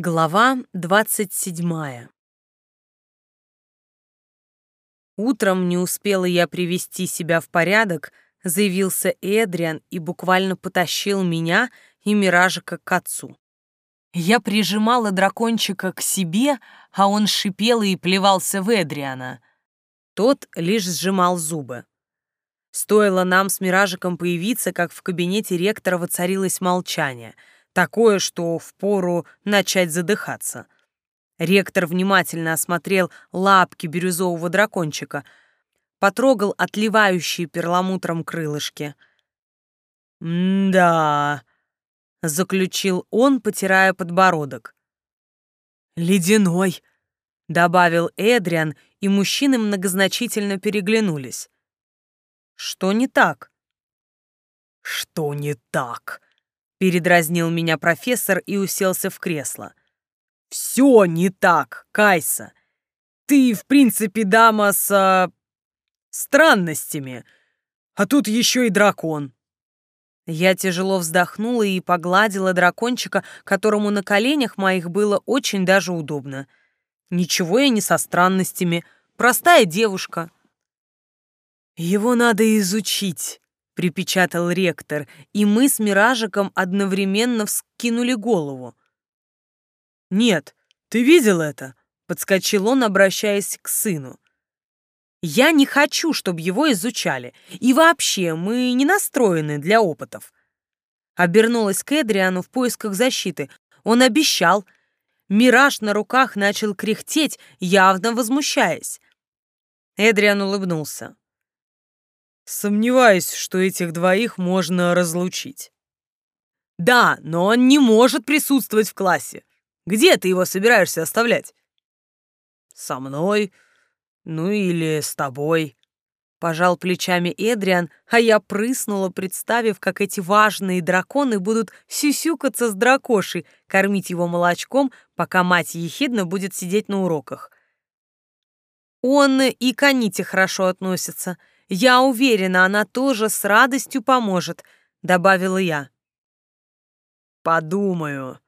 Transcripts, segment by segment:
Глава двадцать седьмая Утром не успела я привести себя в порядок, заявился Эдриан и буквально потащил меня и Миражика к отцу. Я прижимала дракончика к себе, а он шипел и плевался в Эдриана. Тот лишь сжимал зубы. Стоило нам с Миражиком появиться, как в кабинете ректора воцарилось молчание — Такое, что впору начать задыхаться. Ректор внимательно осмотрел лапки бирюзового дракончика, потрогал отливающие перламутром крылышки. «Да», — заключил он, потирая подбородок. «Ледяной», — добавил Эдриан, и мужчины многозначительно переглянулись. «Что не так?» «Что не так?» Передразнил меня профессор и уселся в кресло. «Все не так, Кайса. Ты, в принципе, дама с... А, странностями. А тут еще и дракон». Я тяжело вздохнула и погладила дракончика, которому на коленях моих было очень даже удобно. Ничего я не со странностями. Простая девушка. «Его надо изучить», припечатал ректор, и мы с Миражиком одновременно вскинули голову. «Нет, ты видел это?» — подскочил он, обращаясь к сыну. «Я не хочу, чтобы его изучали, и вообще мы не настроены для опытов». Обернулась к Эдриану в поисках защиты. Он обещал. Мираж на руках начал кряхтеть, явно возмущаясь. Эдриан улыбнулся. Сомневаюсь, что этих двоих можно разлучить. Да, но он не может присутствовать в классе. Где ты его собираешься оставлять? Со мной, ну или с тобой. Пожал плечами Эдриан, а я прыснула, представив, как эти важные драконы будут сюсюкаться с дракошей, кормить его молочком, пока мать ехидно будет сидеть на уроках. Он и к Аните хорошо относится — я уверена, она тоже с радостью поможет», — добавила я. «Подумаю,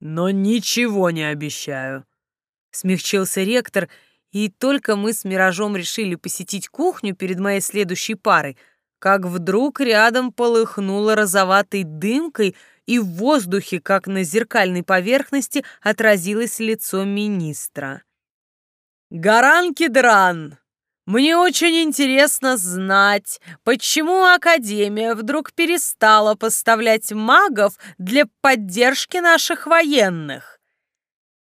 но ничего не обещаю», — смягчился ректор, и только мы с Миражом решили посетить кухню перед моей следующей парой, как вдруг рядом полыхнуло розоватой дымкой, и в воздухе, как на зеркальной поверхности, отразилось лицо министра. «Гаран Кедран!» Мне очень интересно знать, почему Академия вдруг перестала поставлять магов для поддержки наших военных.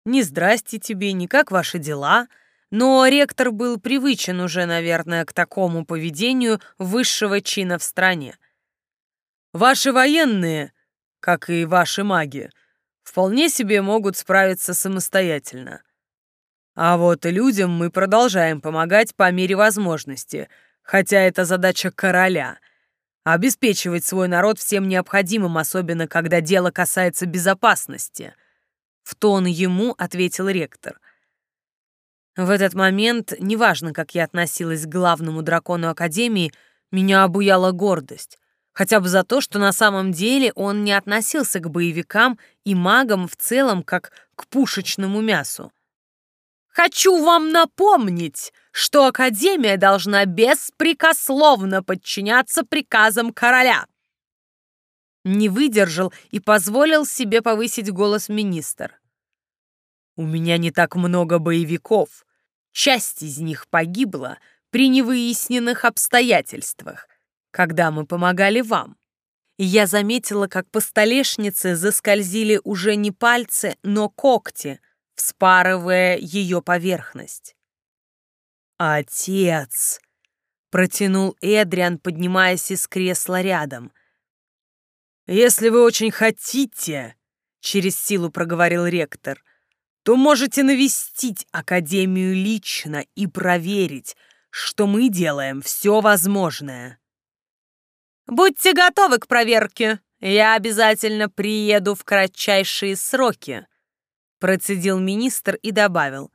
Не здрасте тебе, ни как ваши дела, но ректор был привычен уже, наверное, к такому поведению высшего чина в стране. Ваши военные, как и ваши маги, вполне себе могут справиться самостоятельно. А вот людям мы продолжаем помогать по мере возможности, хотя это задача короля — обеспечивать свой народ всем необходимым, особенно когда дело касается безопасности. В тон ему ответил ректор. В этот момент, неважно, как я относилась к главному дракону Академии, меня обуяла гордость. Хотя бы за то, что на самом деле он не относился к боевикам и магам в целом как к пушечному мясу. Хочу вам напомнить, что Академия должна беспрекословно подчиняться приказам короля. Не выдержал и позволил себе повысить голос министр. У меня не так много боевиков. Часть из них погибла при невыясненных обстоятельствах, когда мы помогали вам. Я заметила, как по столешнице заскользили уже не пальцы, но когти — вспарывая ее поверхность. «Отец!» — протянул Эдриан, поднимаясь из кресла рядом. «Если вы очень хотите, — через силу проговорил ректор, — то можете навестить Академию лично и проверить, что мы делаем все возможное». «Будьте готовы к проверке. Я обязательно приеду в кратчайшие сроки», процедил министр и добавил.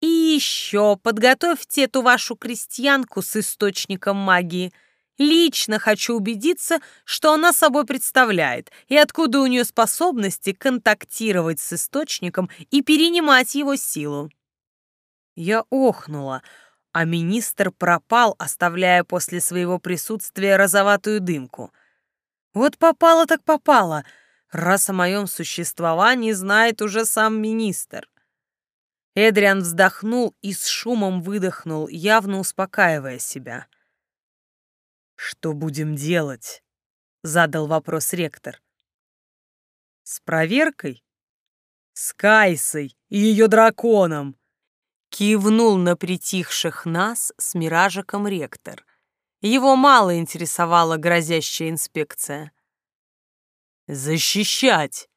«И еще подготовьте эту вашу крестьянку с источником магии. Лично хочу убедиться, что она собой представляет и откуда у нее способности контактировать с источником и перенимать его силу. Я охнула, а министр пропал, оставляя после своего присутствия розоватую дымку. Вот попало так попало, раз о моем существовании знает уже сам министр. Эдриан вздохнул и с шумом выдохнул, явно успокаивая себя. «Что будем делать?» — задал вопрос ректор. «С проверкой?» «С Кайсой и ее драконом!» Кивнул на притихших нас с миражиком ректор. Его мало интересовала грозящая инспекция. «Защищать!»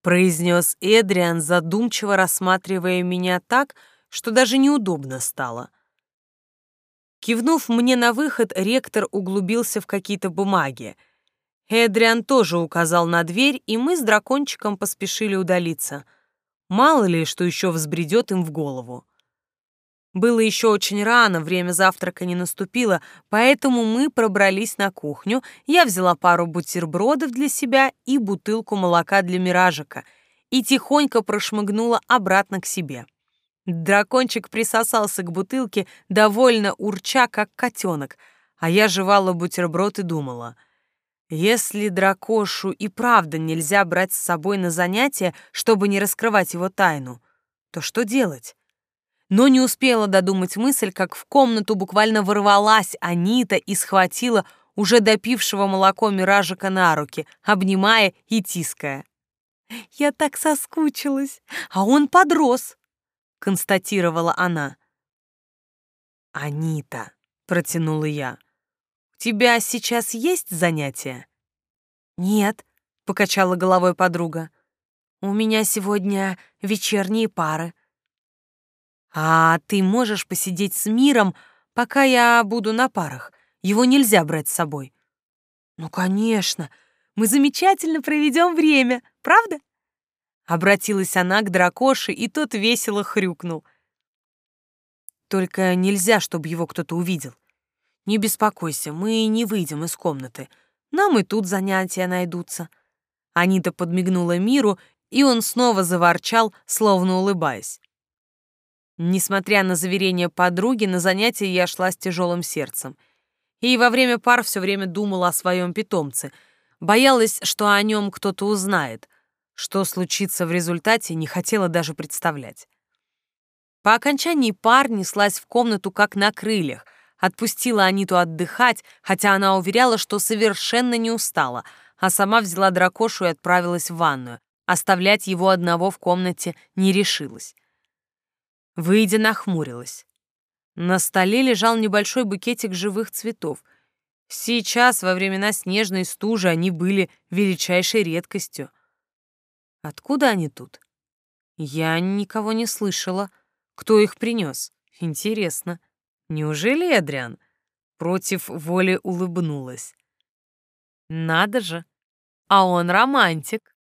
произнес Эдриан, задумчиво рассматривая меня так, что даже неудобно стало. Кивнув мне на выход, ректор углубился в какие-то бумаги. Эдриан тоже указал на дверь, и мы с дракончиком поспешили удалиться. Мало ли, что еще взбредет им в голову. Было еще очень рано, время завтрака не наступило, поэтому мы пробрались на кухню, я взяла пару бутербродов для себя и бутылку молока для Миражика и тихонько прошмыгнула обратно к себе. Дракончик присосался к бутылке, довольно урча, как котенок, а я жевала бутерброд и думала, если дракошу и правда нельзя брать с собой на занятия, чтобы не раскрывать его тайну, то что делать? Но не успела додумать мысль, как в комнату буквально ворвалась Анита и схватила уже допившего молоко Миражика на руки, обнимая и тиская. «Я так соскучилась, а он подрос», — констатировала она. «Анита», — протянула я, — «у тебя сейчас есть занятия?» «Нет», — покачала головой подруга. «У меня сегодня вечерние пары. «А ты можешь посидеть с миром, пока я буду на парах? Его нельзя брать с собой». «Ну, конечно. Мы замечательно проведем время, правда?» Обратилась она к дракоше, и тот весело хрюкнул. «Только нельзя, чтобы его кто-то увидел. Не беспокойся, мы не выйдем из комнаты. Нам и тут занятия найдутся». Анита подмигнула миру, и он снова заворчал, словно улыбаясь. Несмотря на заверения подруги, на занятия я шла с тяжелым сердцем. И во время пар все время думала о своем питомце. Боялась, что о нем кто-то узнает. Что случится в результате, не хотела даже представлять. По окончании пар неслась в комнату как на крыльях, отпустила Аниту отдыхать, хотя она уверяла, что совершенно не устала, а сама взяла дракошу и отправилась в ванную. Оставлять его одного в комнате не решилась. Выйдя, нахмурилась. На столе лежал небольшой букетик живых цветов. Сейчас, во времена снежной стужи, они были величайшей редкостью. Откуда они тут? Я никого не слышала. Кто их принес? Интересно. Неужели Эдриан? Против воли улыбнулась. Надо же, а он романтик.